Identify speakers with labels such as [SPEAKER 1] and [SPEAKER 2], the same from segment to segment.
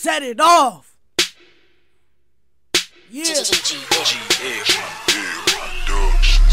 [SPEAKER 1] Set it off. Yeah.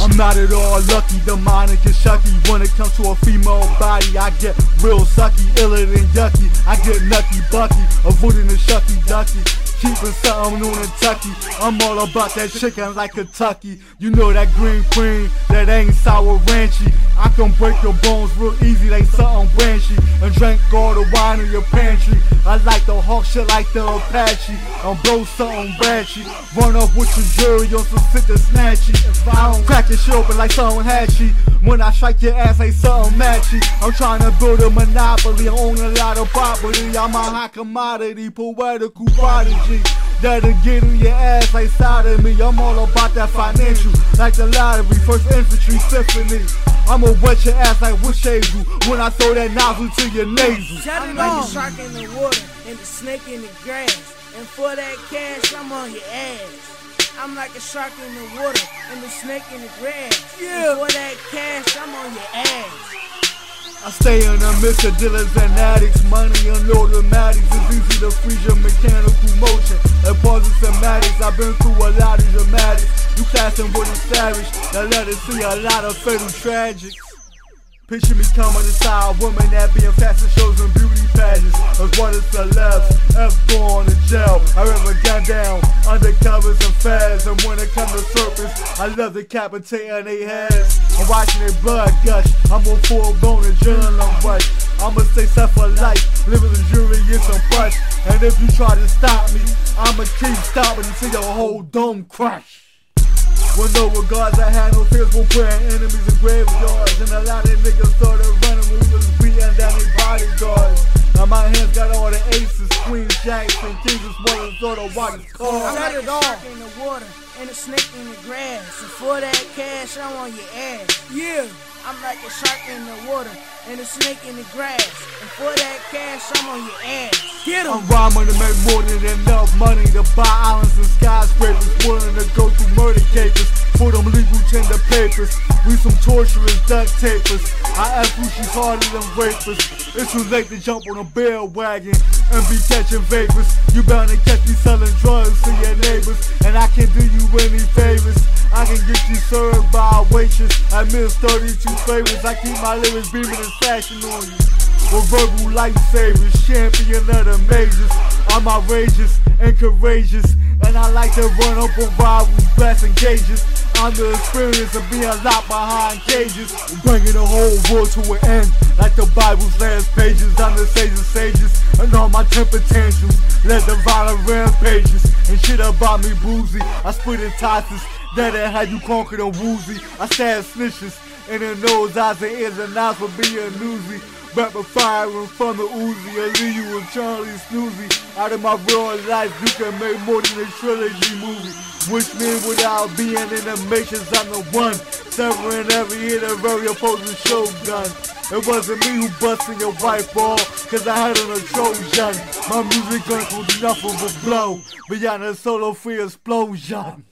[SPEAKER 2] I'm not at all lucky, the mind is Kentucky. When it comes to a female body, I get real sucky, iller than yucky. I get nucky bucky, avoiding the shucky ducky. Keeping something on Kentucky. I'm all about that chicken like Kentucky. You know that green cream, that ain't sour ranchy. I can break your bones real easy like something branchy. And drink all the wine in your pantry. I like the hawk shit like the Apache. I'm blow something branchy. Run up with your jury on some sick and snatchy. If I don't crack your shit open like something hatchy. When I strike your ass like something matchy. I'm trying to build a monopoly. I own a lot of property. I'm a high commodity, poetical prodigy. That'll get in your ass like side of me. I'm all about that financial, like the lottery, first infantry symphony. I'ma wet your ass like witch hazel when I throw that nozzle to your nasal.
[SPEAKER 1] I'm like a shark in the water and the snake in the grass. And for that cash, I'm on your ass. I'm like a shark in the water and a snake in the grass. Yeah. For that cash, I'm on your ass.
[SPEAKER 2] I stay in the midst of dealers and addicts. Money and automatics. It's easy to freeze your mechanical motion. And pauses somatics. I've been through a lot of dramatics. You classing with a savage. That let us see a lot of fatal tragics. Picture me coming inside a woman that be in fashion shows and beauty pageants. As one of celebs, F going jail. I ever got down undercovers and fads. And when it comes to surface, I love decapitating their heads. I'm watching their blood gush. I'm on full bone adrenaline rush. I'ma stay set for life, living luxurious and plush. And if you try to stop me, I'ma keep stopping until your whole dome crush. With no regards, I had no fears for putting enemies in graveyards. And a lot of niggas started running when we was beating down their bodyguards. Got all the aces, queens, jacks, and kings as well as all the whitest cards.
[SPEAKER 1] I'm like a shark in the water and a snake in the grass. And for that cash, I'm on your ass. Yeah. I'm like a shark in the water and a snake in the grass. And for that cash, I'm on your ass. Get 'em.
[SPEAKER 2] I'm rhyming to make more than enough money to buy islands and skyscrapers. Willing to go through murder cases for them legal tender papers. We some torturous duct tapers. I ask who she's harder than rapists. It's too late to jump on a bandwagon and be catching vapors. You bound to catch me selling drugs to your neighbors, and I can't do you any favors. I can get you served by a waitress. I miss 32 flavors. I keep my lyrics beaming and flashing on you. With verbal lifesavers, champion of the majors. I'm outrageous and courageous, and I like to run up on rivals, blasting cages. I'm the experience of being locked behind cages, bringing the whole world to an end. Like the Bible's last pages, I'm the sage of sages, and all my temper tantrums led the violent rampages. And shit about me boozy, I split in tosses. That ain't how you conquer the woozy. I stab snitches in the nose, eyes, and ears, and eyes for being newsy. Rapper firing from the Uzi, and leave you with Charlie Snoozy. Out of my real life, you can make more than a trilogy movie. Which means without being in the matrix, I'm the one. Severing every hit of every opposing showgun. It wasn't me who busted your white ball, cause I had on a. My music gun was nothing but blow, beyond a solo free explosion.